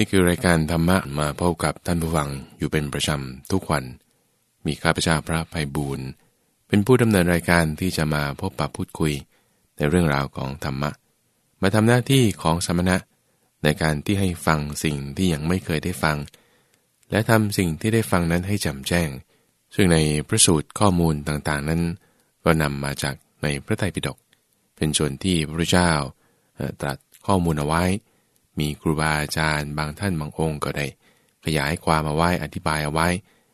นี่คือรายการธรรมะมาพบกับท่านผู้ฟังอยู่เป็นประจำทุกวัน มีข้าพเจ้าพระภัยบูรณ์เป็นผู้ดำเนินรายการที่จะมาพบปะพูดคุย ในเรื่องราวของธรรมะ มาทำหน้าที่ของสมณะ ในการที่ให้ฟังสิ่งที่ยังไม่เคยได้ฟัง และทำสิ่งที่ได้ฟังนั้นให้จำแจ้ง ซึ่งในพระสูตรข้อมูลต่างๆนั้น ก็นำมาจากในพระไตรปิฎกเป็นส่วนที่พระเจ้าตรัสข้อมูลเอาไว้ มีครูบาอาจารย์ บางท่านบางองค์ก็ได้ ขยายความมาไว้อธิบายเอาไว้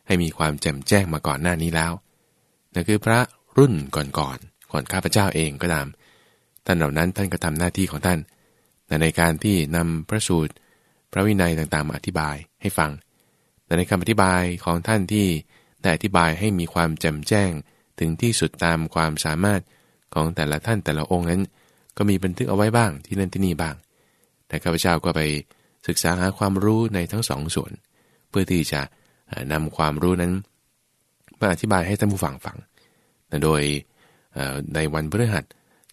ให้มีความแจ่มแจ้งมาก่อนหน้านี้แล้วนั่นคือพระรุ่นก่อนๆก่อนก่อนข้าพเจ้าเองก็ตามท่านเหล่านั้นท่านก็ทำหน้าที่ของท่านในการที่นำพระสูตร พระวินัยต่างๆมาอธิบายให้ฟังในคำอธิบายของท่านที่ได้อธิบายให้มีความแจ่มแจ้ง ถึงที่สุดตามความสามารถของแต่ละท่านแต่ละองค์นั้น ก็มีบันทึกเอาไว้บ้างที่นั่นที่นี่บ้าง แต่ข้าพเจ้าก็ไปศึกษาหาความรู้ในทั้งสองส่วน เพื่อที่จะนำความรู้นั้นมาอธิบายให้ท่านผู้ฟังฟัง โดยในวันพฤหัส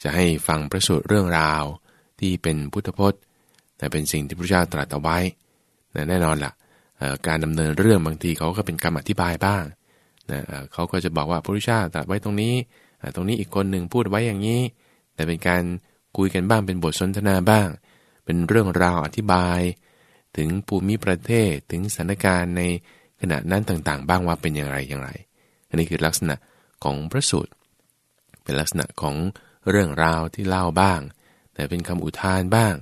จะให้ฟังประสูตรเรื่องราวที่เป็นพุทธพจน์ แต่เป็นสิ่งที่พระเจ้าตรัสเอาไว้แน่นอนละ่ะการดำเนินเรื่องบางทีเขาก็เป็นคำอธิบายบ้างนะเขาก็จะบอกว่าพระพุทธเจ้าตรัสไว้ตรงนี้ ตรงนี้อีกคนหนึ่งพูดไว้อย่างนี้ แต่เป็นการคุยกันบ้างเป็นบทสนทนาบ้าง เป็นเรื่องราวอธิบาย ถึงภูมิประเทศถึงสถานการณ์ในขณะนั้นต่างๆ บ้างว่าเป็นอย่างไรอย่างไร อันนี้คือลักษณะของพระสูตร เป็นลักษณะของเรื่องราวที่เล่าบ้าง แต่เป็นคำอุทานบ้าง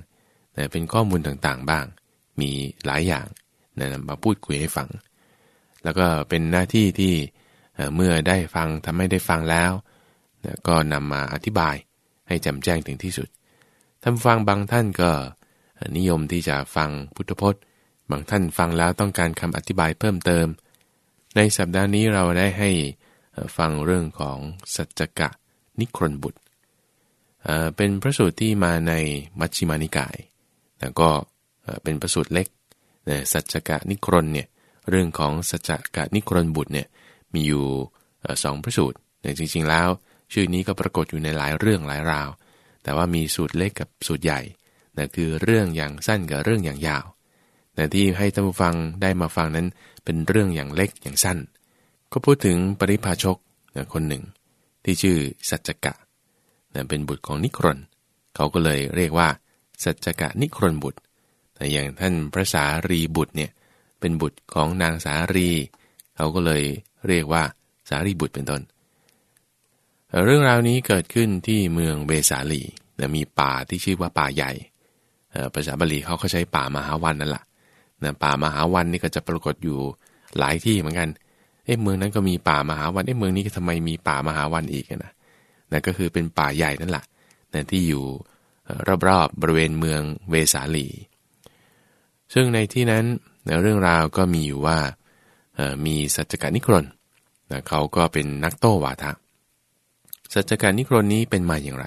แต่เป็นข้อมูลต่างๆบ้าง มีหลายอย่างนำมาพูดคุยให้ฟัง แล้วก็เป็นหน้าที่ที่เมื่อได้ฟังทำให้ได้ฟังแล้ว ก็นำมาอธิบายให้จำแจ้งถึงที่สุด ท่านฟังบางท่านก็ นิยมที่จะฟังพุทธพจน์ บางท่านฟังแล้วต้องการคำอธิบายเพิ่มเติม ในสัปดาห์นี้เราได้ให้ฟังเรื่องของสัจจกะนิครนบุตร เป็นพระสูตรที่มาในมัชฌิมานิกาย แล้วก็เป็นพระสูตรเล็ก สัจจกะนิครนเนี่ย เรื่องของสัจจกะนิครนบุตรเนี่ย มีอยู่สองพระสูตรแต่จริงๆแล้ว ชื่อนี้ก็ปรากฏอยู่ในหลายเรื่องหลายราว แต่ว่ามีสูตรเล็กกับสูตรใหญ่นั่นคือเรื่องอย่างสั้นกับเรื่องอย่างยาวแต่ที่ให้ท่านผู้ฟังได้มาฟังนั้นเป็นเรื่องอย่างเล็กอย่างสั้น ก็พูดถึงปริพาชกคนหนึ่ง ที่ชื่อสัจจกะเป็นบุตรของนิครนเขาก็เลยเรียกว่า สัจจกะนิครนบุตร แต่อย่างท่านพระสารีบุตรเนี่ยเป็นบุตรของนางสารี เขาก็เลยเรียกว่าสารีบุตรเป็นต้น เรื่องราวนี้เกิดขึ้นที่เมืองเบสาลีมีป่าที่ชื่อว่าป่าใหญ่ภาษาบาลีเขาเขาใช้ป่ามหาวันนั่นแหละนะป่ามหาวันนี่ก็จะปรากฏอยู่หลายที่เหมือนกัน เอ๊ะเมืองนั้นก็มีป่ามหาวัน เอ๊ะเมืองนี้ทำไมมีป่ามหาวันอีกนะนั่นก็คือเป็นป่าใหญ่นั่นแหละนะที่อยู่รอบๆบริเวณเมืองเวสาลี ซึ่งในที่นั้นเรื่องราวก็มีอยู่ว่ามีสัจจการนิครนเขาก็เป็นนักโต้วาทะ สัจจการนิครนนี้เป็นมาอย่างไร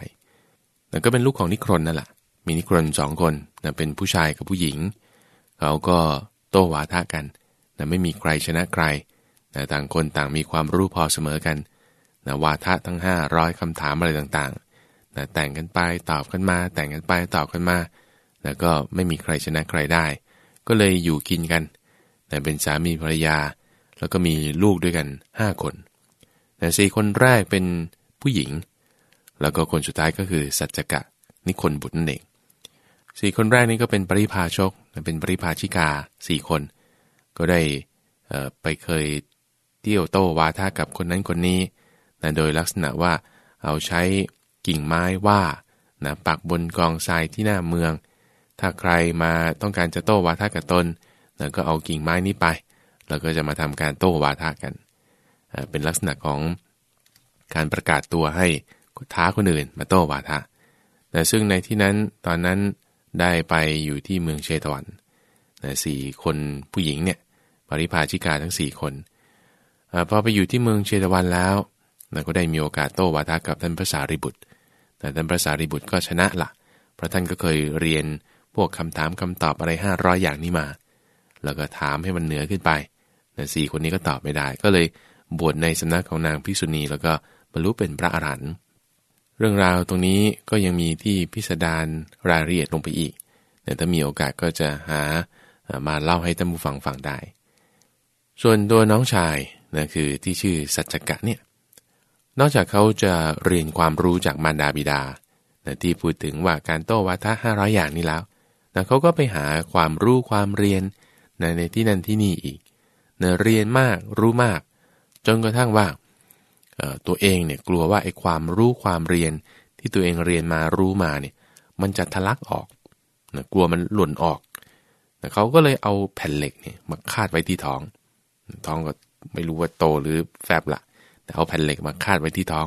ก็เป็นลูกของนิครนนั่นแหละมีนิครนสองคนเป็นผู้ชายกับผู้หญิง เขาก็โต้วาทะกันไม่มีใครชนะใครต่างคนต่างมีความรู้พอเสมอกันวาทะทั้ง 500คำถามอะไรต่างๆแต่งกันไปตอบกันมา แต่งกันไปตอบกันมาแล้วก็ไม่มีใครชนะใครได้ ก็เลยอยู่กินกันแต่เป็นสามีภรรยา แล้วก็มีลูกด้วยกันห้าคนแต่สี่คนแรกเป็น ผู้หญิง แล้วก็คนสุดท้ายก็คือสัจจกะนิคนบุตรนั่นเองสี่คนแรกนี้ก็เป็นปริพาชกเป็นปริพาชิกาสี่คน ก็ได้ไปเคยเที่ยวโต้วาทากับคนนั้นคนนี้นะโดยลักษณะว่าเอาใช้กิ่งไม้ว่านะปักบนกองทรายที่หน้าเมือง ถ้าใครมาต้องการจะโต้วาทะกับตนแล้วก็เอากิ่งไม้นี้ไป แล้วก็จะมาทำการโต้วาทะกัน เป็นลักษณะของ การประกาศตัวให้ท้าคนอื่นมาโต้วาทะแต่ซึ่งในที่นั้นตอนนั้นได้ไปอยู่ที่เมืองเชตวันสี่คนผู้หญิงเนี่ยปริพาชิกาทั้ง 4 คนอพอไปอยู่ที่เมืองเชตวันแล้วก็ได้มีโอกาสโต้วาทะกับท่านพระสารีบุตร แต่ท่านพระสารีบุตรก็ชนะละเพราะท่านก็เคยเรียนพวกคำถามคำตอบอะไรห้าร้อย่างนี้มา แล้วก็ถามให้มันเหนือขึ้นไปแต่สี่คนนี้ก็ตอบไม่ได้ ก็เลยบวชในสำนักของนางพิษุณีแล้วก็ บรรลุเป็นพระอรหันต์เรื่องราวตรงนี้ก็ยังมีที่พิสดารรายละเอียดลงไปอีกแต่ถ้ามีโอกาสก็จะหามาเล่าให้ท่านผู้ฟังฟังได้ ส่วนตัวน้องชายนะคือที่ชื่อสัจจกะเนี่ยนอกจากเขาจะเรียนความรู้จากมารดาบิดานะที่พูดถึงว่าการโต้วาทะห้าร้อยอย่างนี้แล้วนะเขาก็ไปหาความรู้ความเรียนนะในที่นั่นที่นี่อีกนะเรียนมากรู้มาก จนกระทั่งว่า ตัวเองเนี่ยกลัวว่าไอ้ความรู้ความเรียนที่ตัวเองเรียนมารู้มาเนี่ยมันจะทะลักออกนะกลัวมันหล่นออกนะเขาก็เลยเอาแผ่นเหล็กเนี่ยมาคาดไว้ที่ท้อง ท้องก็ไม่รู้ว่าโตหรือแฟบละแต่เอาแผ่นเหล็กมาคาดไว้ที่ท้อง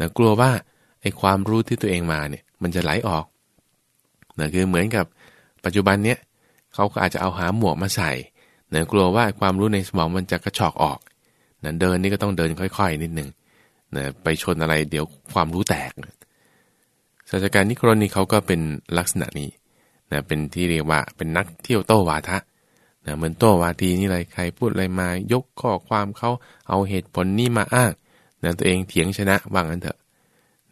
นะกลัวว่าไอ้ความรู้ที่ตัวเองมาเนี่ยมันจะไหลออกนะคือเหมือนกับปัจจุบันเนี้ยเขาก็อาจจะเอาหาหมวกมาใส่นะกลัวว่าความรู้ในสมองมันจะกระชอกออก นะเดินนี่ก็ต้องเดินค่อย ๆ นิดหนึ่งนะไปชนอะไรเดี๋ยวความรู้แตกศาสตราจารย์นิโครนี่เขาก็เป็นลักษณะนี้นะเป็นที่เรียกว่าเป็นนักเที่ยวโต้วาทะนะเหมือนโต้วาทีนี่อะไรใครพูดอะไรมายกข้อความเขาเอาเหตุผลนี่มาอ้างนะตัวเองเถียงชนะว่างั้นเถอะ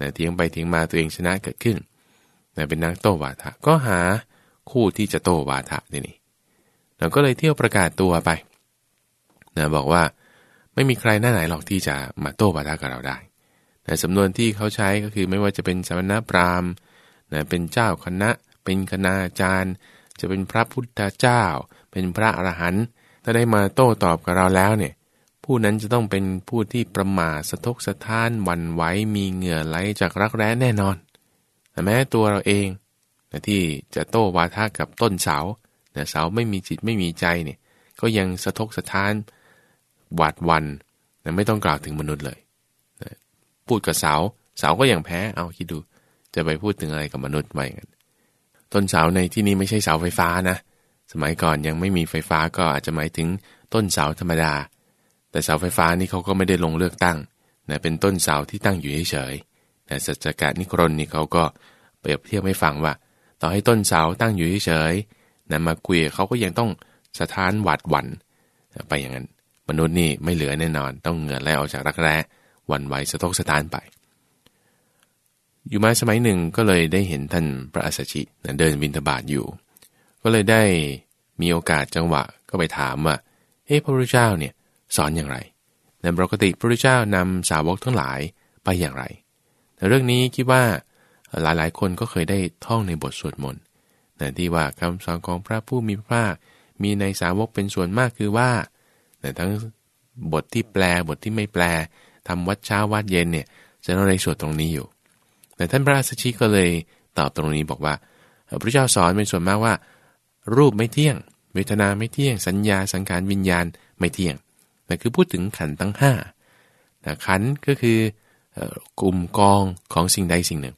นะเถียงไปเถียงมาตัวเองชนะเกิดขึ้นนะเป็นนักโต้วาทะก็หาคู่ที่จะโต้วาทะนี่นี่เราก็เลยเที่ยวประกาศตัวไปนะบอกว่า ไม่มีใครหน้าไหนหรอกที่จะมาโต้วาทะกับเราได้ แต่สำนวนที่เขาใช้ก็คือไม่ว่าจะเป็นสมณพราหมณ์เป็นเจ้าคณะ เป็นคณาจารย์ จะเป็นพระพุทธเจ้า เป็นพระอรหันต์ถ้าได้มาโต้ตอบกับเราแล้วเนี่ยผู้นั้นจะต้องเป็นผู้ที่ประมาทสะทกสะท้านหวั่นไหวมีเหงื่อไหลจากรักแร้แน่นอนแต่แม้ตัวเราเองที่จะโต้วาทะกับต้นเสาแต่เสาไม่มีจิตไม่มีใจเนี่ยก็ยังสะทกสะท้าน หวาดวันนะไม่ต้องกล่าวถึงมนุษย์เลยพูดกับเสาเสาก็ยังแพ้เอาคิดดู จะไปพูดถึงอะไรกับมนุษย์ไปกันต้นเสาในที่นี้ไม่ใช่เสาไฟฟ้านะ สมัยก่อนยังไม่มีไฟฟ้าก็อาจจะหมายถึงต้นเสาธรรมดา แต่เสาไฟฟ้านี่เขาก็ไม่ได้ลงเลือกตั้งนะเป็นต้นเสาที่ตั้งอยู่เฉยๆแต่สัจกะนิครนนี่เขาก็เปรียบเทียบให้ฟังว่า ต่อให้ต้นเสาตั้งอยู่เฉยๆนะมาคุยเขาก็ยังต้องสะท้านหวาดหวั่นไปอย่างนั้น มนุษย์นี่ไม่เหลือแน่นอน ต้องเหงื่อไหลออกจากรักแร้วันไหวสะทกสะท้านไป อยู่มาสมัยหนึ่งก็เลยได้เห็นท่านพระอัสชิเดินบินทบาทอยู่ ก็เลยได้มีโอกาสจังหวะก็ไปถามว่าเฮ้พระพุทธเจ้าเนี่ยสอนอย่างไรในปกติพระพุทธเจ้านำสาวกทั้งหลายไปอย่างไรแต่เรื่องนี้คิดว่าหลายๆ คนก็เคยได้ท่องในบทสวดมนต์แต่ที่ว่าคำสอนของพระผู้มีพระภาคมีในสาวกเป็นส่วนมากคือว่า แต่ทั้งบทที่แปลบทที่ไม่แปลทำวัดเช้าวัดเย็นเนี่ยจะต้องในสวดตรงนี้อยู่ แต่ท่านพระราชชีก็เลยตอบตรงนี้บอกว่าพระเจ้าสอนเป็นส่วนมากว่า รูปไม่เที่ยง เวทนาไม่เที่ยง สัญญาสังขารวิญญาณไม่เที่ยงนั่นคือพูดถึงขันทั้งห้าแต่ขันก็คือกลุ่มกองของสิ่งใดสิ่งหนึ่ง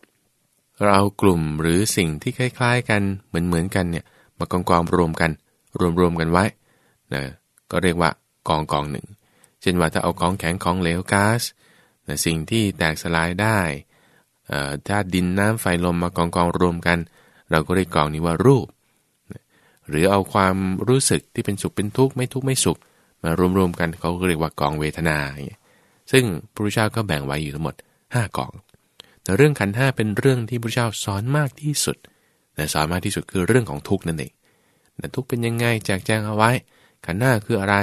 เราเอากลุ่มหรือสิ่งที่คล้ายๆ กันเหมือนเหมือนกันเนี่ยมากองกองรวมกัน รวมๆกันไว้นะก็เรียกว่า กองกองหนึ่ง เช่นว่าถ้าเอาของแข็งของเหลวก๊าซนะสิ่งที่แตกสลายได้ถ้าดินน้ำไฟลมมากองกองรวมกัน เราก็เรียกกองนี้ว่ารูป หรือเอาความรู้สึกที่เป็นสุขเป็นทุกข์ไม่ทุกข์ไม่สุข มารวมๆกันเขาก็เรียกว่ากองเวทนา ซึ่งพระพุทธเจ้าก็แบ่งไว้อยู่ทั้งหมด 5 กอง แต่เรื่องขันห้าเป็นเรื่องที่พระพุทธเจ้าสอนมากที่สุดแต่สอนมากที่สุดคือเรื่องของทุกข์นั่นเองแต่ทุกข์เป็นยังไงแจกแจงเอาไว้ ขันห้าคืออะไร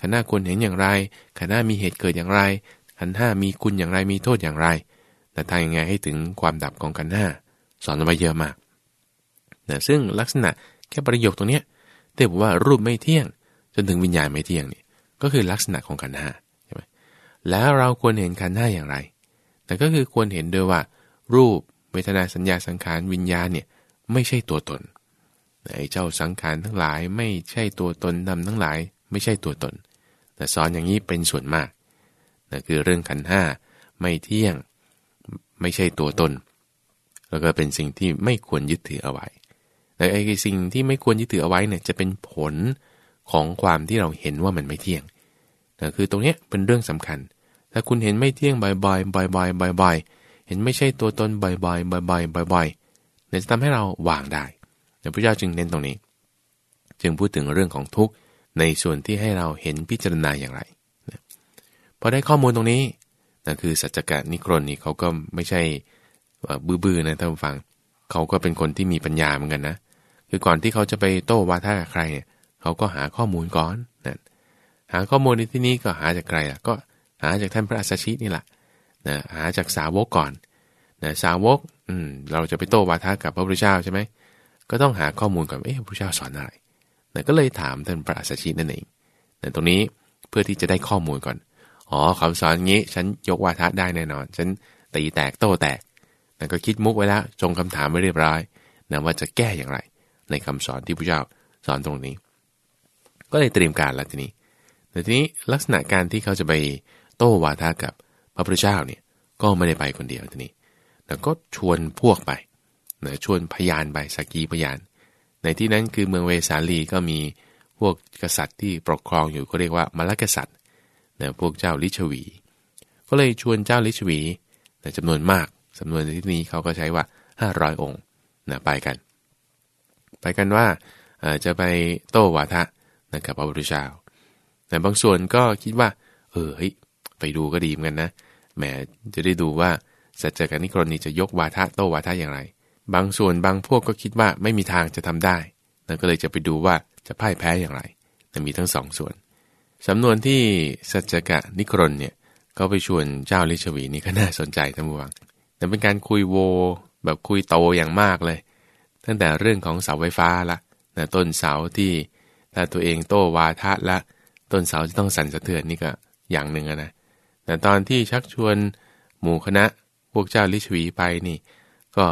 ขันห้าควรเห็นอย่างไร ขันห้ามีเหตุเกิดอย่างไร ขันห้ามีคุณอย่างไรมีโทษอย่างไรแต่ทางยังไงให้ถึงความดับของขันห้าสอนไว้เยอะมากนะซึ่งลักษณะแค่ประโยคตรงนี้เรียกว่ารูปไม่เที่ยง จนถึงวิญญาณไม่เที่ยงนี่ก็คือลักษณะของขันห้าใช่ไหมแล้วเราควรเห็นขันห้าอย่างไร แต่ก็คือควรเห็นด้วยว่า รูปเวทนาสัญญาสังขารวิญญาณเนี่ยไม่ใช่ตัวตนไอ้เจ้าสังขารทั้งหลายไม่ใช่ตัวตนดำทั้งหลาย ไม่ใช่ตัวตน แต่สอนอย่างนี้เป็นส่วนมากนั่คือเรื่องขันห้าไม่เที่ยงไม่ใช่ตัวตน แล้วก็เป็นสิ่งที่ไม่ควรยึดถือเอาไว้แต่ไอ้สิ่งที่ไม่ควรยึดถือเอาไว้เนี่ยจะเป็นผลของความที่เราเห็นว่ามันไม่เที่ยงแต่คือตรงนี้เป็นเรื่องสำคัญ ถ้าคุณเห็นไม่เที่ยงบ่อยๆบ่อยๆบ่อยๆ เห็นไม่ใช่ตัวตนบ่อยๆบ่อยๆบ่อยๆเนี่ยจะทำให้เราวางได้แต่พระเจ้าจึงเน้นตรงนี้ จึงพูดถึงเรื่องของทุกข์ ในส่วนที่ให้เราเห็นพิจารณาอย่างไรนะพอได้ข้อมูลตรงนี้นั่นคือสัจจกะนิครนนี่เขาก็ไม่ใช่บื้อๆนะท่านฟัง เขาก็เป็นคนที่มีปัญญาเหมือนกันนะ คือก่อนที่เขาจะไปโต้วาทะกับใครเนี่ยเขาก็หาข้อมูลก่อนนะหาข้อมูลในที่นี้ก็หาจากใครล่ะก็หาจากท่านพระอัสชินี่แหละนะหาจากสาวกก่อนนะสาวกอืมเราจะไปโต้วาทะกับพระพุทธเจ้าใช่ไหมก็ต้องหาข้อมูลก่อนเอ๊ะพระพุทธเจ้าสอนอะไร นะก็เลยถามท่านพระอัสสชินั่นเองนะตรงนี้เพื่อที่จะได้ข้อมูลก่อน อ๋อคำสอนงี้ ฉันยกวาทะได้แน่นอน ฉันตีแตกโต้แตกนะก็คิดมุกไว้แล้วจงคำถามไว้เรียบร้อยนะว่าจะแก้อย่างไร ในคำสอนที่พระเจ้าสอนตรงนี้ ก็เลยเตรียมการแล้วทีนี้ แต่ทีนี้ลักษณะการที่เขาจะไปโต้วาทะกับพระพุทธเจ้าเนี่ยก็ไม่ได้ไปคนเดียวทีนี้แต่ก็ชวนพวกไปนะชวนพยานไปสักกีพยาน ในที่นั้นคือเมืองเวสาลีก็มีพวกกษัตริย์ที่ปกครองอยู่ก็เรียกว่ามลกษัตริย์นะพวกเจ้าลิชวี ก็เลยชวนเจ้าลิชวีนะจำนวนมากจำนวนในที่นี้เขาก็ใช้ว่า 500 องค์นะไปกัน ไปกันว่าจะไปโต้วาทะนะกับพระพุทธเจ้าแต่บางส่วนก็คิดว่า เออเฮ้ยไปดูก็ดีเหมือนกันนะแหมจะได้ดูว่าสัจจการนิกรณีจะยกวาทะโต้วาทะอย่างไร บางส่วนบางพวกก็คิดว่าไม่มีทางจะทำได้นั่นก็เลยจะไปดูว่าจะพ่ายแพ้อย่างไรแต่มีทั้งสองส่วน สำนวนที่สัจกะนิกรนเนี่ยก็ไปชวนเจ้าลิชวีนี่ก็น่าสนใจทั้งมวงแต่เป็นการคุยโว แบบคุยโตอย่างมากเลย ตั้งแต่เรื่องของเสาไฟฟ้าละนะต้นเสาที่ถ้าตัวเองโตวาทะละ ต้นเสาจะต้องสั่นสะเทือนนี่ก็อย่างหนึ่งนะแต่ตอนที่ชักชวนหมู่คณะพวกเจ้าลิชวีไปนี่ ก็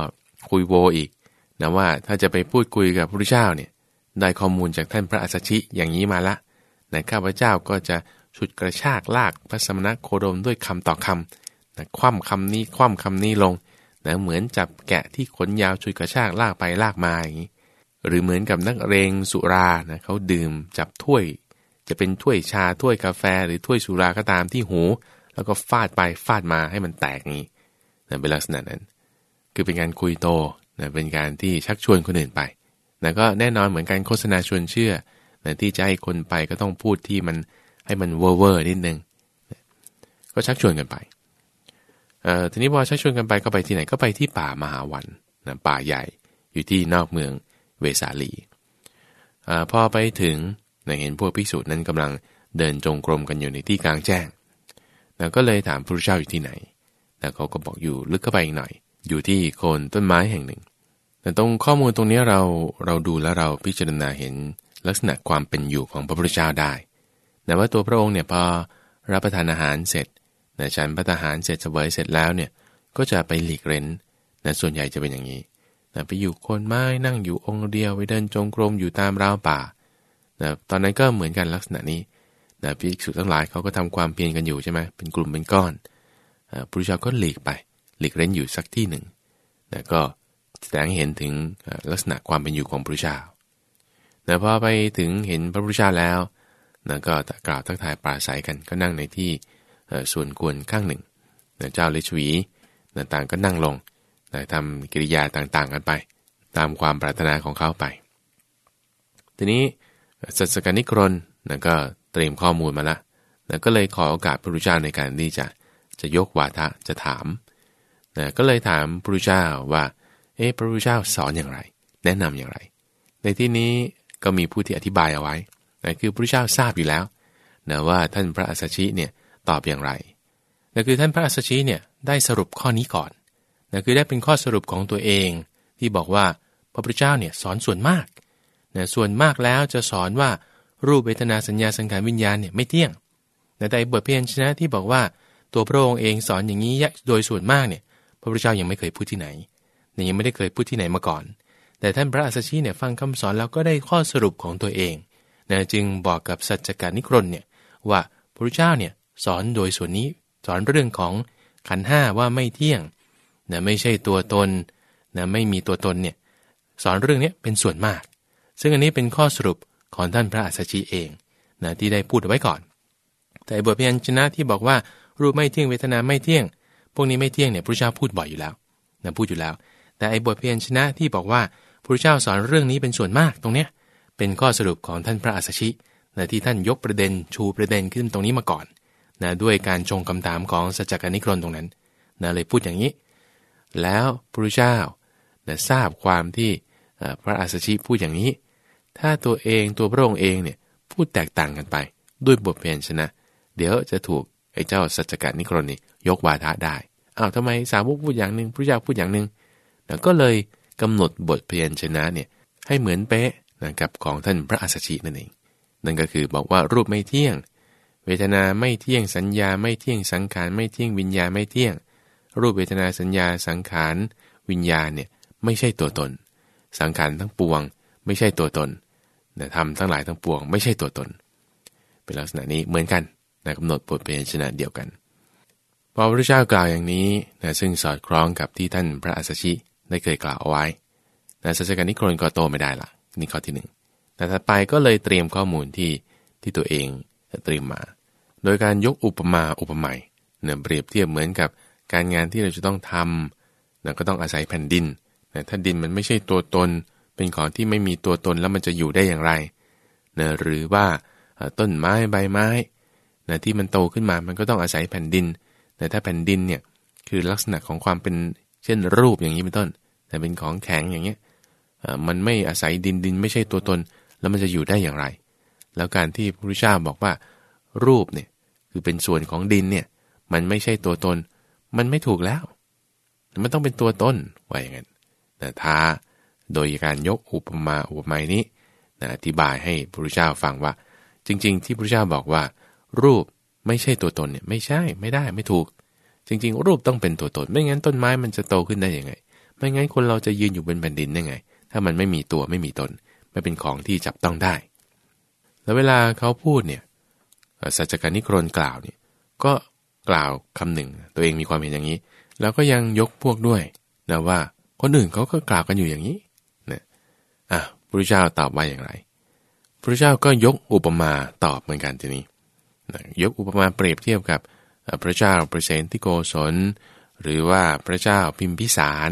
คุยโวอีกนะว่าถ้าจะไปพูดคุยกับพระเจ้าเนี่ยได้ข้อมูลจากท่านพระอัสสชิอย่างนี้มาละนะข้าพเจ้าก็จะฉุดกระชากลากพระสมณโคดมด้วยคำต่อคำนะคว่ำคำนี้คว่ำคำนี้ลงนะเหมือนจับแกะที่ขนยาวฉุดกระชากลากไปลากมาอย่างนี้ หรือเหมือนกับนักเรงสุรานะเขาดื่มจับถ้วย จะเป็นถ้วยชาถ้วยกาแฟหรือถ้วยสุราก็ตามที่หู แล้วก็ฟาดไปฟาดมาให้มันแตกนี้นะเป็นลักษณะนั้น คือเป็นการคุยโตนะเป็นการที่ชักชวนคนอื่นไปนะก็แน่นอนเหมือนการโฆษณาชวนเชื่อนะที่จะให้คนไปก็ต้องพูดที่มันให้มันเวอร์เวอร์นิดนึงนะก็ชักชวนกันไปเอ่อทีนี้พอชักชวนกันไปก็ไปที่ไหนก็ไปที่ป่ามหาวันนะป่าใหญ่อยู่ที่นอกเมืองเวสาลีอ่าพอไปถึงนะเห็นพวกภิกษุนั้นกำลังเดินจงกรมกันอยู่ในที่กลางแจ้งนะก็เลยถามพระเจ้าอยู่ที่ไหนแต่เขาก็บอกอยู่ลึกเข้าไปอีกหน่อย อยู่ที่โคนต้นไม้แห่งหนึ่ง แต่ตรงข้อมูลตรงนี้เราเราดูแล้วเราพิจารณาเห็นลักษณะความเป็นอยู่ของพระพุทธเจ้าได้แต่ว่าตัวพระองค์เนี่ยพอรับประทานอาหารเสร็จนะฉันพระทหารเสร็จเสวยเสร็จแล้วเนี่ยก็จะไปหลีกเร้นนะส่วนใหญ่จะเป็นอย่างนี้นะไปอยู่โคนไม้นั่งอยู่องค์เดียวไปเดินจงกรมอยู่ตามราวป่านะตอนนั้นก็เหมือนกันลักษณะนี้นะภิกษุทั้งหลายเขาก็ทำความเพียรกันอยู่ใช่ไหมเป็นกลุ่มเป็นก้อนพระพุทธเจ้าก็หลีกไป ลีกเร้นอยู่สักที่หนึ่งนะก็แสดงเห็นถึงลักษณะความเป็นอยู่ของพระเจ้าแต่พอไปถึงเห็นพระพุทธเจ้าแล้วนะก็กล่าวทักทายปราศัยกันก็นั่งในที่ส่วนกวนข้างหนึ่งนะเจ้าลิชวีนะต่างก็นั่งลงนะทำกิริยาต่างๆกันไป ตามความปรารถนาของเขาไป ทีนี้สัสกนิกรนนะก็เตรียมข้อมูลมาละนะก็เลยขอโอกาสพระพุทธเจ้าในการที่จะจะยกวาทะจะถาม นะก็เลยถามพระพุทธเจ้าว่า เอ๊ะพระพุทธเจ้าสอนอย่างไร แนะนำอย่างไร ในที่นี้ก็มีผู้ที่อธิบายเอาไว้นะคือพระพุทธเจ้าทราบอยู่แล้วนะว่าท่านพระอัสสชิเนี่ยตอบอย่างไรนะคือท่านพระอัสสชิเนี่ยได้สรุปข้อนี้ก่อนนะคือได้เป็นข้อสรุปของตัวเอง ที่บอกว่าพระพุทธเจ้าเนี่ยสอนส่วนมากนะส่วนมากแล้วจะสอนว่ารูปเวทนาสัญญาสังขารวิญญาณเนี่ยไม่เที่ยงแต่ในบทเพียนชนะที่บอกว่า ตัวพระองค์เองสอนอย่างนี้โดยส่วนมากเนี่ย ระพุทธเจ้ายังไม่เคยพูดที่ไหนยังไม่ได้เคยพูดที่ไหนมาก่อน แต่ท่านพระอัสสชิเนี่ยฟังคำสอนแล้วก็ได้ข้อสรุปของตัวเองนะจึงบอกกับสัจจการนิครนเนี่ยว่าพระพุทธเจ้าเนี่ยสอนโดยส่วนนี้สอนเรื่องของขันห้าว่าไม่เที่ยงนะไม่ใช่ตัวตนนะไม่มีตัวตนเนี่ยสอนเรื่องนี้เป็นส่วนมาก ซึ่งอันนี้เป็นข้อสรุปของท่านพระอัสสชิเองนะที่ได้พูดไว้ก่อน แต่บทพยัญชนะที่บอกว่ารูปไม่เที่ยงเวทนาไม่เที่ยง พวกนี้ไม่เที่ยงเนี่ยพระเจ้าพูดบ่อยอยู่แล้วนะพูดอยู่แล้ว แต่ไอ้บทเพียัญชนะที่บอกว่าพระเจ้าสอนเรื่องนี้เป็นส่วนมากตรงเนี้ยเป็นข้อสรุปของท่านพระอัสสชินะที่ท่านยกประเด็นชูประเด็นขึ้นตรงนี้มาก่อนนะด้วยการชงคำถามของสัจจการนิครนตรงนั้นนะเลยพูดอย่างนี้ แล้วพระเจ้านะทราบความที่พระอัสสชิพูดอย่างนี้ ถ้าตัวเองตัวพระองค์เองเนี่ยพูดแตกต่างกันไปด้วยบทเพลงชนะ เดี๋ยวจะถูก ไอ้เจ้าสัจจกนิครนนี่ยกวาทะได้อ้าวทำไมสาวกพูดอย่างหนึ่งพระเจ้าพูดอย่างหนึ่งนะก็เลยกำหนดบทเพลงชนะเนี่ยให้เหมือนเป๊ะนะกับของท่านพระอัสสชินั่นเองนั่นก็คือบอกว่ารูปไม่เที่ยง เวทนาไม่เที่ยงสัญญาไม่เที่ยงสังขารไม่เที่ยงวิญญาณไม่เที่ยง รูปเวทนาสัญญาสังขารวิญญาณเนี่ยไม่ใช่ตัวตน สังขารทั้งปวง ไม่ใช่ตัวตนนะทำทั้งหลายทั้งปวง ไม่ใช่ตัวตน เป็นลักษณะนี้เหมือนกัน นะกำหนดบทเป็นชนะเดียวกันพอพระเจ้ากล่าวอย่างนี้นะซึ่งสอดคล้องกับที่ท่านพระอัสสชิได้เคยกล่าวเอาไว้นะสัจการนิครนก็โตไม่ได้ละนี่ข้อที่หนึ่งแต่ถัดไปก็เลยเตรียมข้อมูลที่ที่ตัวเองเตรียมมา โดยการยกอุปมาอุปไมยเนี่ยเปรียบเทียบเหมือนกับการงานที่เราจะต้องทำนะก็ต้องอาศัยแผ่นดินนะถ้าดินมันไม่ใช่ตัวตน เป็นของที่ไม่มีตัวตนแล้วมันจะอยู่ได้อย่างไรนะหรือว่าต้นไม้ใบไม้ นะที่มันโตขึ้นมามันก็ต้องอาศัยแผ่นดิน แต่ถ้าแผ่นดินเนี่ยคือลักษณะของความเป็นเช่นรูปอย่างนี้เป็นต้น แต่เป็นของแข็งอย่างเงี้ยมันไม่อาศัยดินดินไม่ใช่ตัวตน แล้วมันจะอยู่ได้อย่างไร แล้วการที่พระพุทธเจ้าบอกว่า รูปเนี่ยคือเป็นส่วนของดินเนี่ยมันไม่ใช่ตัวตน มันไม่ถูกแล้ว มันต้องเป็นตัวตนว่าอย่างนั้นแต่ท้าโดยการยกอุปมาอุปไมยนี้นะอธิบายให้พระพุทธเจ้าฟังว่า จริง ๆ ที่พระพุทธเจ้าบอกว่า รูปไม่ใช่ตัวตนเนี่ยไม่ใช่ไม่ได้ไม่ถูก จริง ๆ รูปต้องเป็นตัวตน ไม่งั้นต้นไม้มันจะโตขึ้นได้ยังไง ไม่งั้นคนเราจะยืนอยู่บนแผ่นดินได้ไง ถ้ามันไม่มีตัวไม่มีตนไม่เป็นของที่จับต้องได้ แล้วเวลาเขาพูดเนี่ยสัจจการนิครนกล่าวเนี่ยก็กล่าวคำหนึ่ง ตัวเองมีความเห็นอย่างนี้ แล้วก็ยังยกพวกด้วยนะว่าคนอื่นเขาก็กล่าวกันอยู่อย่างนี้นะอะพระเจ้าตอบว่าอย่างไรพระเจ้าก็ยกอุปมาตอบเหมือนกันทีนี้ ยกอุปมาเปรียบเทียบกับพระเจ้าประเสนที่โกศล หรือว่าพระเจ้าพิมพิสาร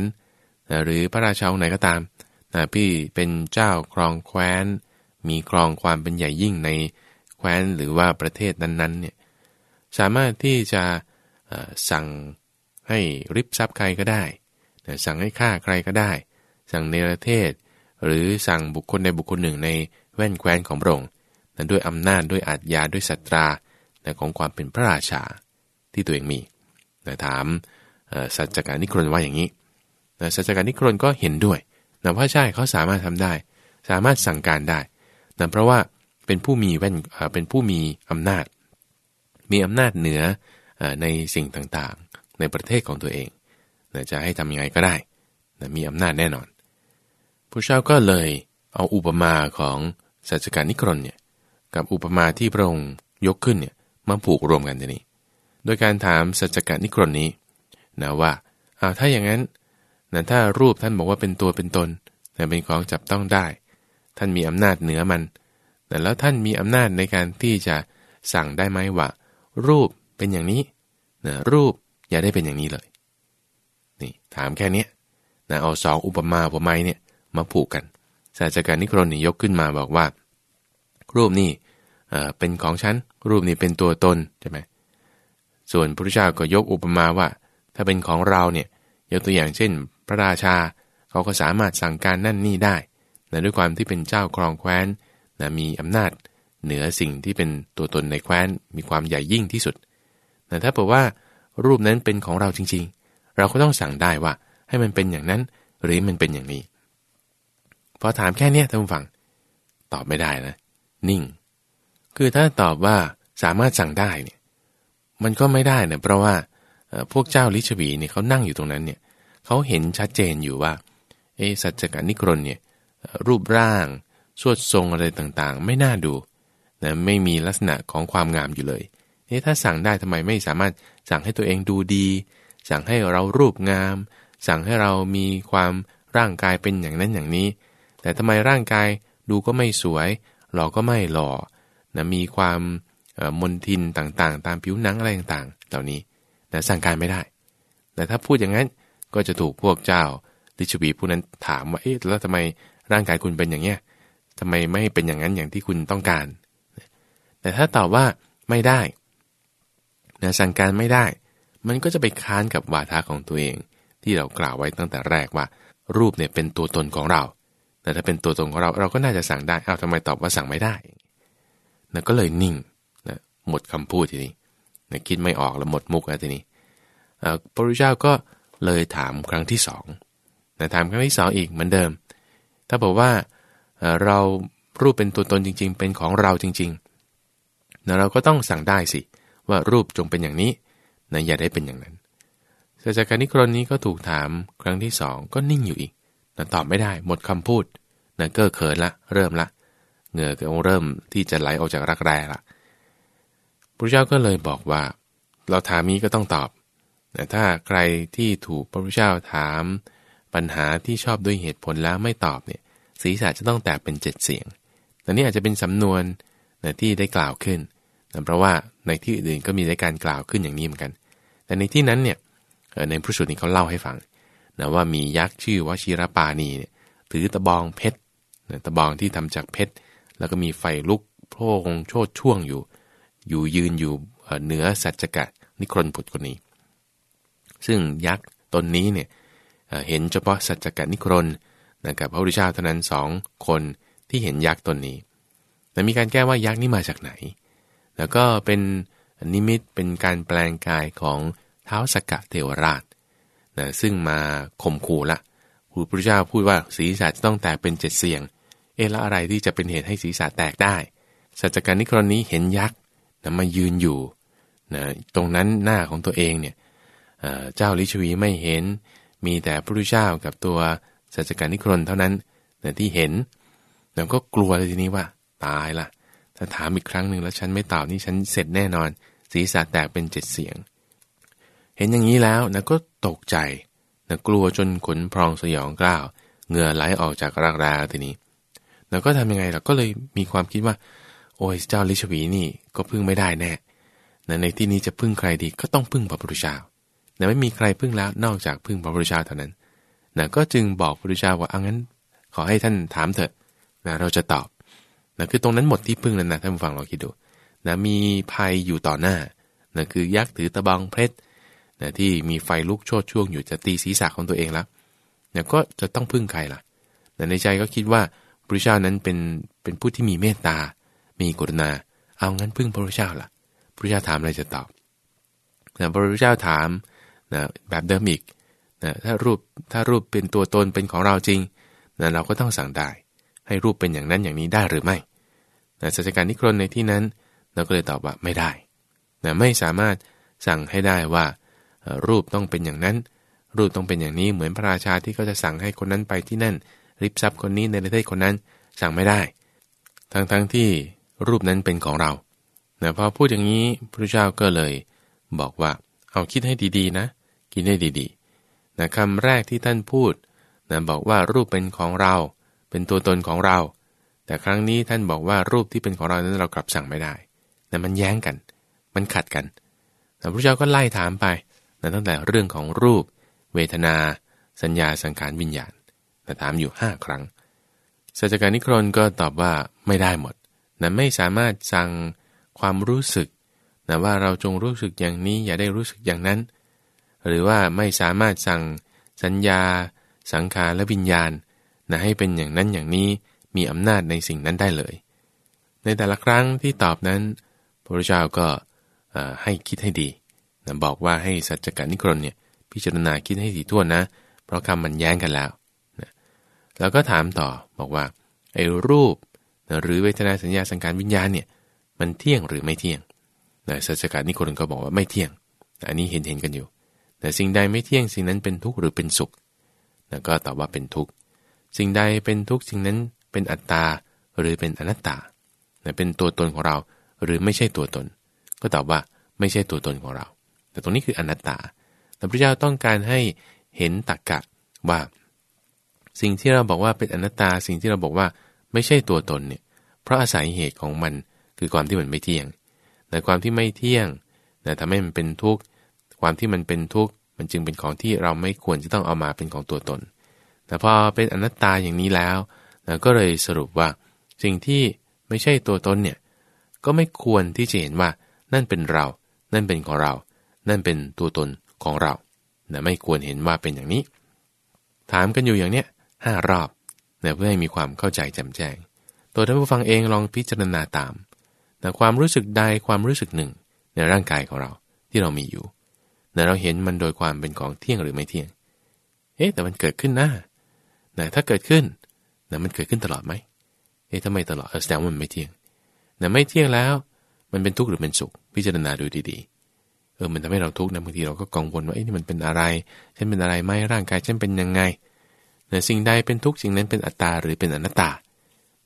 หรือพระราชาองค์ไหนก็ตามนะพี่เป็นเจ้าครองแคว้น มีครองความเป็นใหญ่ยิ่งในแคว้นหรือว่าประเทศนั้นๆเนี่ยสามารถที่จะสั่งให้ริบทรัพย์ใครก็ได้ สั่งให้ฆ่าใครก็ได้ สั่งเนรเทศ หรือสั่งบุคคลในบุคคลหนึ่งในแว่นแคว้นของพระองค์นั้นด้วยอำนาจด้วยอาจยาด้วยสัตรา ของความเป็นพระราชาที่ตัวเองมีนะถามสัจจการนิครนว่าอย่างนี้สัจจการนิครนก็เห็นด้วยนะว่าใช่เขาสามารถทำได้ สามารถสั่งการได้นะเพราะว่าเป็นผู้มีแว่นเป็นผู้มีอำนาจ มีอำนาจเหนือในสิ่งต่างๆ ในประเทศของตัวเองนะจะให้ทำยังไงก็ได้นะมีอำนาจแน่นอนผู้เช่าก็เลยเอาอุปมาของสัจการนิครนเนี่ยกับอุปมาที่พระองค์ยกขึ้นเนี่ย มาผูกรวมกันทีนี้ โดยการถามสัจการนิครนนี้นะว่าอาถ้าอย่างนั้นนะถ้ารูปท่านบอกว่าเป็นตัวเป็นตนแต่เป็นของจับต้องได้ ท่านมีอำนาจเหนือมันแต่แล้วท่านมีอำนาจในการที่จะสั่งได้ไหมว่า รูปเป็นอย่างนี้นะรูปอย่าได้เป็นอย่างนี้เลยนี่ถามแค่นี้นะเอาสองอุปมาอุปไมยเนี่ยมาผูกกันศาสตราจารย์นิครนนี่ยกขึ้นมาบอกว่า รูปนี่ เป็นของฉัน รูปนี่เป็นตัวตนใช่ไหมส่วนพระพุทธเจ้าก็ยกอุปมาว่า ถ้าเป็นของเราเนี่ยยกตัวอย่างเช่น พระราชาเขาก็สามารถสั่งการนั่นนี่ได้นะด้วยความที่เป็นเจ้าครองแคว้นนะมีอำนาจเหนือสิ่งที่เป็นตัวตนในแคว้น มีความใหญ่ยิ่งที่สุดแต่ถ้าบอกว่ารูปนั้นเป็นของเราจริง ๆ เราก็ต้องสั่งได้ว่าให้มันเป็นอย่างนั้นหรือมันเป็นอย่างนี้ พอถามแค่นี้ท่านผู้ฟัง ตอบไม่ได้นะ นิ่ง คือถ้าตอบว่าสามารถสั่งได้เนี่ยมันก็ไม่ได้นะเพราะว่าพวกเจ้าลิชวีเนี่ยเขานั่งอยู่ตรงนั้นเนี่ยเขาเห็นชัดเจนอยู่ว่าเอสัจจการนิครนเนี่ยรูปร่างสวดทรงอะไรต่างๆ ไม่น่าดูนะไม่มีลักษณะของความงามอยู่เลยเอ๊ะถ้าสั่งได้ทำไมไม่สามารถสั่งให้ตัวเองดูดี สั่งให้เรารูปงาม สั่งให้เรามีความร่างกายเป็นอย่างนั้นอย่างนี้ แต่ทำไมร่างกายดูก็ไม่สวย หล่อก็ไม่หล่อ นะมีความมนทินต่างๆ ตามผิวหนังอะไรต่างๆ เหล่านี้นะสั่งการไม่ได้ แต่ถ้าพูดอย่างนั้นก็จะถูกพวกเจ้าลิชวีผู้นั้นถามว่าเอ๊ะแล้วทำไมร่างกายคุณเป็นอย่างเนี้ยทำไมไม่เป็นอย่างนั้นอย่างที่คุณต้องการ แต่ถ้าตอบว่าไม่ได้นะสั่งการไม่ได้ มันก็จะไปค้านกับวาทะของตัวเอง ที่เรากล่าวไว้ตั้งแต่แรกว่า รูปเนี่ยเป็นตัวตนของเรา แต่ถ้าเป็นตัวตนของเราเราก็น่าจะสั่งได้ เอาทำไมตอบว่าสั่งไม่ได้ นะก็เลยนิ่งนะหมดคำพูดทีนี้นะคิดไม่ออกแล้วหมดมุกแล้วทีนี้พระพุทธเจ้าก็เลยถามครั้งที่สองนะถามครั้งที่สองอีกเหมือนเดิม ถ้าบอกว่าเรารูปเป็นตัวตนจริง ๆ เป็นของเราจริงๆนะเราก็ต้องสั่งได้สิ ว่ารูปจงเป็นอย่างนี้นะอย่าได้เป็นอย่างนั้นศาสการนิครนนี้ก็ถูกถามครั้งที่สองก็นิ่งอยู่อีกนะตอบไม่ได้หมดคำพูดนะเก้อเขินละ เริ่มละ เหงื่อก็เริ่มที่จะไหลออกจากรักแร้ละพระเจ้าก็เลยบอกว่า เราถามนี้ก็ต้องตอบแต่ถ้าใครที่ถูกพระพุทธเจ้าถามปัญหาที่ชอบด้วยเหตุผลแล้วไม่ตอบเนี่ยศีรษะจะต้องแตกเป็นเจ็ดเสียง แต่นี่อาจจะเป็นสำนวนนะที่ได้กล่าวขึ้นนะเพราะว่าในที่อื่นก็มีในการกล่าวขึ้นอย่างนี้เหมือนกัน แต่ในที่นั้นเนี่ยในพระสูตรนี้เขาเล่าให้ฟังนะว่ามียักษ์ชื่อวชิรปานีเนี่ยถือตะบองเพชรตะบองที่ทำจากเพชร แล้วก็มีไฟลุกโพร่งโชดช่วงอยู่ อยู่ยืนอยู่เหนือสัจจกะนิครนผุดคนนี้ ซึ่งยักษ์ตนนี้เนี่ยเห็นเฉพาะสัจจกะนิครนนะกับพระพุทธเจ้าเท่านั้นสองคนที่เห็นยักษ์ตนนี้ แต่มีการแก้ว่ายักษ์นี่มาจากไหน แล้วก็เป็นนิมิตเป็นการแปลงกายของเท้าสกกะเทวราชนะซึ่งมาข่มขู่ละพระพุทธเจ้าพูดว่าศีรษะจะต้องแตกเป็นเจ็ดเสียง เอแล้วอะไรที่จะเป็นเหตุให้ศีรษะแตกได้สัจการนิครนี้เห็นยักษ์นะมายืนอยู่นะตรงนั้นหน้าของตัวเองเนี่ยเจ้าลิชวีไม่เห็น มีแต่พระพุทธเจ้ากับตัวสัจการนิครนเท่านั้นนะที่เห็นเราก็กลัวเลยทีนี้ว่า ตายละถ้าถามอีกครั้งหนึ่งแล้วฉันไม่ตอบนี่ฉันเสร็จแน่นอน ศีรษะแตกเป็นเจ็ดเสียง เห็นอย่างนี้แล้วนะก็ตกใจนะกลัวจนขนพรองสยองกล้าวเหงื่อไหลออกจากรากราทีนี้ เราก็ทำยังไงเราก็เลยมีความคิดว่า โอ้ยเจ้าลิชวีนี่ก็พึ่งไม่ได้แน่นะในที่นี้จะพึ่งใครดีก็ต้องพึ่งพระพุทธเจ้านะไม่มีใครพึ่งแล้วนอกจากพึ่งพระพุทธเจ้าเท่านั้นนะก็จึงบอกพระพุทธเจ้าว่าเอางั้น ขอให้ท่านถามเถอะนะเราจะตอบนะคือตรงนั้นหมดที่พึ่งแล้วนะท่านฟังเราคิดดูนะมีภัยอยู่ต่อหน้านะคือยักษ์ถือตะบองเพชรนะที่มีไฟลุกโชดช่วงอยู่จะตีศีรษะของตัวเองแล้วนะก็จะต้องพึ่งใครล่ะแต่ในใจก็คิดว่า ระเจ้านั้นเป็นเป็นผู้ที่มีเมตตา มีกรุณา เอางั้นพึ่งพระเจ้าล่ะ พระเจ้าถามอะไรจะตอบนะพระเจ้าถามนะแบบเดิมอีกนะถ้ารูปถ้ารูปเป็นตัวตนเป็นของเราจริงนะเราก็ต้องสั่งได้ ให้รูปเป็นอย่างนั้นอย่างนี้ได้หรือไม่นะสัจการนิครนในที่นั้น เราก็เลยตอบว่าไม่ได้นะไม่สามารถสั่งให้ได้ว่ารูปต้องเป็นอย่างนั้น รูปต้องเป็นอย่างนี้เหมือนพระราชาที่เขาจะสั่งให้คนนั้นไปที่นั่น ริบทรัพย์คนนี้ในประเทศคนนั้นสั่งไม่ได้ ทั้งๆทที่รูปนั้นเป็นของเรานะพอพูดอย่างนี้พระเจ้าก็เลย บอกว่าเอาคิดให้ดีๆนะ คิดให้ดีๆนะคำแรกที่ท่านพูดนะบอกว่ารูปเป็นของเรา เป็นตัวตนของเรา แต่ครั้งนี้ท่านบอกว่ารูปที่เป็นของเรานั้นเรากลับสั่งไม่ได้นะมันแย้งกัน มันขัดกันแต่พระเจ้าก็ไล่ถามไปนะตั้งแต่เรื่องของรูป เวทนา สัญญาสังขารวิญญาณ นะถามอยู่ห้าครั้งสัจการนิครนก็ตอบว่าไม่ได้หมดนะไม่สามารถสั่งความรู้สึกนะว่าเราจงรู้สึกอย่างนี้อย่าได้รู้สึกอย่างนั้น หรือว่าไม่สามารถสั่งสัญญา สังขารและวิญญาณนะให้เป็นอย่างนั้นอย่างนี้มีอำนาจในสิ่งนั้นได้เลย ในแต่ละครั้งที่ตอบนั้นพระพุทธเจ้าก็ให้คิดให้ดีนะบอกว่าให้สัจจการนิครนเนี่ยพิจารณาคิดให้ถี่ถ้วนนะ เพราะคำมันแย้งกันแล้ว แล้วก็ถามต่อบอกว่าไอ้รูป หรือเวทนาสัญญาสังการวิญญาณเนี่ยมันเที่ยงหรือไม่เที่ยงนะสัจจการนิคนก็บอกว่าไม่เที่ยง อันนี้เห็นเห็นกันอยู่ แต่สิ่งใดไม่เที่ยงสิ่งนั้นเป็นทุกข์หรือเป็นสุขนะก็ตอบว่าเป็นทุกข์ สิ่งใดเป็นทุกข์สิ่งนั้นเป็นอัตตาหรือเป็นอนัตตานะเป็นตัวตนของเราหรือไม่ใช่ตัวตน ก็ตอบว่าไม่ใช่ตัวตนของเรา แต่ตรงนี้คืออนัตตาแต่พระเจ้าต้องการให้เห็นตักกะว่า สิ่งที่เราบอกว่าเป็นอนัตตาสิ่งที่เราบอกว่าไม่ใช่ตัวตนเนี่ยเพราะอาศัยเหตุของมันคือความที่มันไม่เที่ยง แต่ความที่ไม่เที่ยงนะทำให้มันเป็นทุกข์ความที่มันเป็นทุกข์มันจึงเป็นของที่เราไม่ควรจะต้องเอามาเป็นของตัวตน แต่พอเป็นอนัตตาอย่างนี้แล้วนะก็เลยสรุปว่า สิ่งที่ไม่ใช่ตัวตนเนี่ยก็ไม่ควรที่จะเห็นว่านั่นเป็นเรา นั่นเป็นของเรา นั่นเป็นตัวตนของเรานะไม่ควรเห็นว่าเป็นอย่างนี้ ถามกันอยู่อย่างเนี้ย ห้ารอบนะเพื่อให้มีความเข้าใจแจ่มแจ้ง ตัวท่านผู้ฟังเองลองพิจารณาตามแต่ความรู้สึกใดความรู้สึกหนึ่ง ในร่างกายของเราที่เรามีอยู่แต่เราเห็นมันโดยความเป็นของเที่ยงหรือไม่เที่ยง เอ๊ะแต่มันเกิดขึ้นนะนะถ้าเกิดขึ้นนะมันเกิดขึ้นตลอดไหม เอ๊ะทำไมตลอดแสดงว่ามันไม่เที่ยงนะไม่เที่ยงแล้ว มันเป็นทุกข์หรือเป็นสุข พิจารณาดูดีๆ เออ มันทำให้เราทุกข์นะบางทีเราก็กังวลว่า เอ๊ะนี่มันเป็นอะไร ฉันเป็นอะไรไหมร่างกายฉันเป็นยังไง นะสิ่งใดเป็นทุกข์สิ่งนั้นเป็นอัตตาหรือเป็นอนัตตา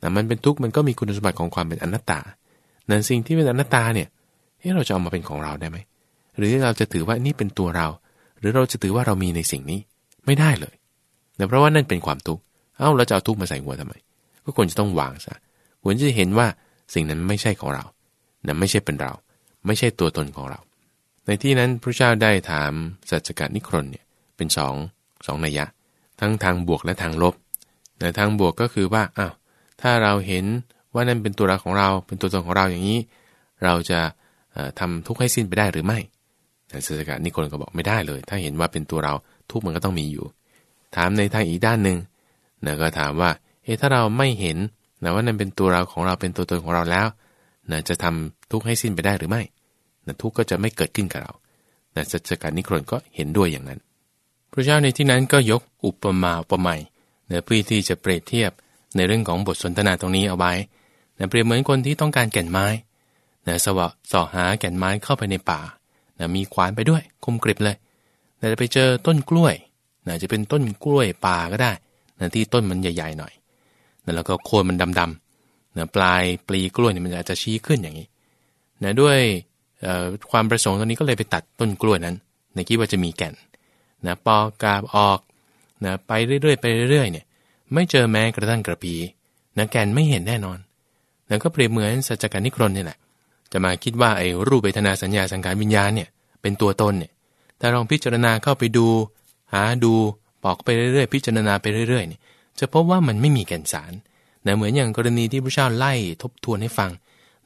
นะมันเป็นทุกข์มันก็มีคุณสมบัติของความเป็นอนัตตานั่สิ่งที่เป็นอนัตตาเนี่ยเฮ้เราจะเอามาเป็นของเราได้ไหม หรือเราจะถือว่านี่เป็นตัวเรา หรือเราจะถือว่าเรามีในสิ่งนี้ไม่ได้เลยนื่เพราะว่านั่นเป็นความทุกข์ เอ้าเราจะเอาทุกข์มาใส่หัวทำไม ก็ควรจะต้องวางซะ ควรจะเห็นว่าสิ่งนั้นไม่ใช่ของเรานั่ไม่ใช่เป็นเรา ไม่ใช่ตัวตนของเรา ในที่นั้นพระเจ้าได้ถามสัจจกนิครนเนี่ยเป็นสองสองนัยยะ ทั้งทางบวกและทางลบในทางบวกก็คือว่าอ้าวถ้าเราเห็นว่านั่นเป็นตัวเราของเราเป็นตัวตนของเราอย่างนี้ เราจะทำทุกข์ให้สิ้นไปได้หรือไม่แต่ศาสกานิคนก็บอกไม่ได้เลย ถ้าเห็นว่าเป็นตัวเราทุกข์มันก็ต้องมีอยู่ ถามในทางอีกด้านหนึ่งนะก็ถามว่าเอ๊ะถ้าเราไม่เห็นนะว่านั่นเป็นตัวเราของเราเป็นตัวตนของเราแล้วนะจะทำทุกข์ให้สิ้นไปได้หรือไม่นะทุกข์ก็จะไม่เกิดขึ้นกับเรานะศาสกานิคนก็เห็นด้วยอย่างนั้น พระเจ้าในที่นั้นก็ยกอุปมาอุปไมยเนะเพื่อที่จะเปรียบเทียบในเรื่องของบทสนทนาตรงนี้เอาไว้นะเปรียบเหมือนคนที่ต้องการแก่นไม้นะสวะสอหาแก่นไม้เข้าไปในป่านะมีขวานไปด้วยคมกริบเลยนะจะไปเจอต้นกล้วยนะจะเป็นต้นกล้วยป่าก็ได้นะที่ต้นมันใหญ่ๆหน่อยนะแล้วก็โคนมันดำๆนะปลายปลีกล้วยเนี่ยมันอาจจะชี้ขึ้นอย่างนี้นะด้วยความประสงค์ตรงนี้ก็เลยไปตัดต้นกล้วยนั้นในคิดว่าจะมีแก่น นะปอกาบออกนะไปเรื่อยๆไปเรื่อยๆเนี่ยไม่เจอแม้กระทั่งกระพีนะแกนไม่เห็นแน่นอนแล้วก็เปรียบเหมือนสัจการนิครนนี่แหละ จะมาคิดว่าไอ้รูปเวทนาสัญญาสังขารวิญญาณเนี่ยเป็นตัวตนเนี่ยแต่ลองพิจารณาเข้าไปดู หาดูปอกไปเรื่อยๆ พิจารณาไปเรื่อยๆเนี่ยจะพบว่ามันไม่มีแก่นสารนะเหมือนอย่างกรณีที่พระเจ้าไล่ทบทวนให้ฟัง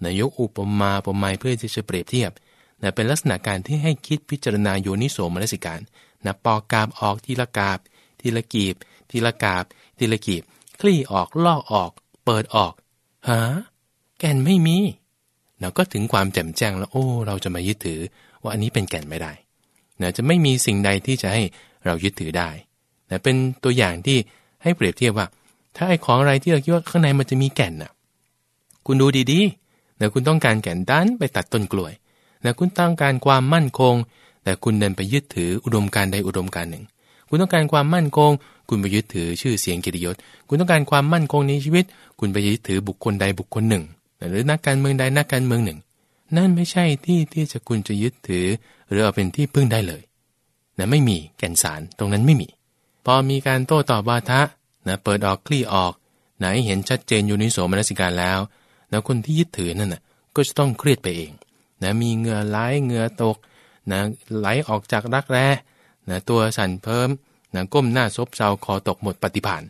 นายกอุปมาอุปไมยเพื่อที่จะเปรียบเทียบนะเป็นลักษณะการที่ให้คิดพิจารณาโยนิโสมนสิการ นะปอกกาบออกทีละกาบ ทีละกีบ ทีละกาบ ทีละกีบ คลี่ออกลอกออก เปิดออกหาแก่นไม่มีเราก็ถึงความแจ่มแจ้งแล้วโอ้ เราจะมายึดถือว่าอันนี้เป็นแก่นไม่ได้นะจะไม่มีสิ่งใดที่จะให้เรายึดถือได้นะเป็นตัวอย่างที่ให้เปรียบเทียบว่า ถ้าไอ้ของอะไรที่เราคิดว่าข้างในมันจะมีแก่นน่ะคุณดูดีๆนะคุณต้องการแก่นด้านไปตัดต้นกล้วยนะคุณต้องการความมั่นคง แต่คุณเดินไปยึดถืออุดมการใดอุดมการหนึ่ง คุณต้องการความมั่นคง คุณไปยึดถือชื่อเสียงกิริยศ คุณต้องการความมั่นคงในชีวิต คุณไปยึดถือบุคคลใดบุคคลหนึ่ง หรือนักการเมืองใดนักการเมืองหนึ่ง นั่นไม่ใช่ที่ที่จะคุณจะยึดถือ หรือเอาเป็นที่พึ่งได้เลยนะไม่มีแก่นสารตรงนั้นไม่มี พอมีการโต้ตอบวาทะนะเปิดออกคลี่ออก ไหนเห็นชัดเจนอยู่ในโสมนัสิการแล้วนะคนที่ยึดถือนั่นนะก็จะต้องเครียดไปเองนะมีเงือไหลเงือตก นะไหลออกจากรักแร้นะตัวสั่นเพิ่มนะก้มหน้าซบเซาคอตกหมดปฏิภาณ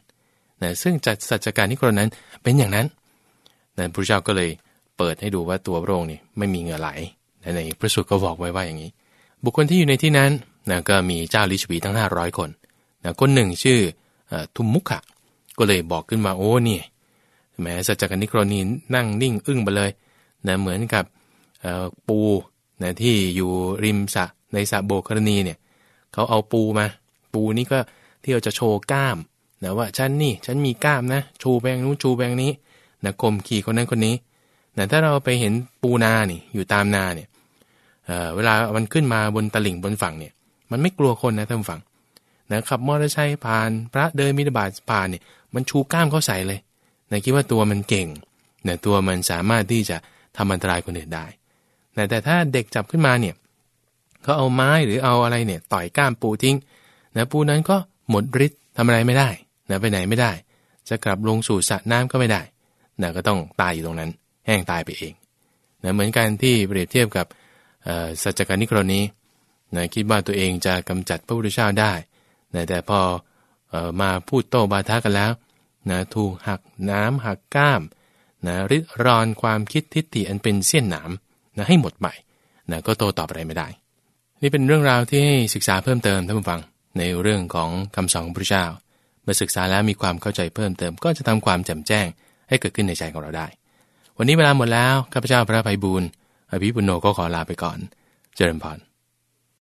นะซึ่งจัดสัจการนิโครนั้นเป็นอย่างนั้นนะพระเจ้าก็เลยเปิดให้ดูว่าตัวพระองค์นี่ไม่มีเหงื่อไหลในพระสูตรก็บอกไว้ว่าอย่างนี้ บุคคลที่อยู่ในที่นั้นนะก็มีเจ้าลิชวีทั้ง 500 คนนะคนหนึ่งชื่อทุมมุขะก็เลยบอกขึ้นมาโอ้นี่แม้สัจจกนิโครนีนั่งนิ่งอึ้งไปเลยนะเหมือนกับปู นะที่อยู่ริมสะในสะโบกรณีเนี่ยเขาเอาปูมา ปูนี่ก็ที่เราจะโชว์กล้ามนะว่าฉันนี่ฉันมีกล้ามนะชูแบงนู้นชูแบงนี้นะกลมขี่คนนั้นคนนี้นะถ้าเราไปเห็นปูนานี่อยู่ตามนาเนี่ยเเวลามันขึ้นมาบนตลิ่งบนฝั่งเนี่ย มันไม่กลัวคนนะท่านฝั่งนะขับมอเตอร์ไซค์ผ่านพระเดินมิถบาทผ่านเนี่ยมันชูกล้ามเขาใส่เลยนะคิดว่าตัวมันเก่งนะตัวมันสามารถที่จะทำอันตรายคนอื่นได้ นะแต่ถ้าเด็กจับขึ้นมาเนี่ยเขาเอาไม้หรือเอาอะไรเนี่ยต่อยก้ามปูทิ้งนะปูนั้นก็หมดฤทธิ์ทำอะไรไม่ได้นะไปไหนไม่ได้ จะกลับลงสู่สระน้ำก็ไม่ได้นะก็ต้องตายอยู่ตรงนั้น แห้งตายไปเองนะเหมือนกันที่เปรียบเทียบกับสัจการนิครนี้นะคิดว่าตัวเองจะกำจัดพระพุทธเจ้าได้นะแต่พออมาพูดโต้บาทากันแล้วนะถูกหักน้ำหักก้ามนะริดรอนความคิดทิฏฐิอันเป็นเสี้ยนหนาม นะให้หมดไปนะก็โตตอบอะไรไม่ได้ นี่เป็นเรื่องราวที่ให้ศึกษาเพิ่มเติมท่านผู้ฟัง ในเรื่องของคำสอนของพระเจ้า เมื่อศึกษาแล้วมีความเข้าใจเพิ่มเติม ก็จะทำความแจ่มแจ้งให้เกิดขึ้นในใจของเราได้ วันนี้เวลาหมดแล้วข้าพเจ้าพระภัยบูรณ์อภิปุโนก็ขอลาไปก่อน เจริญพร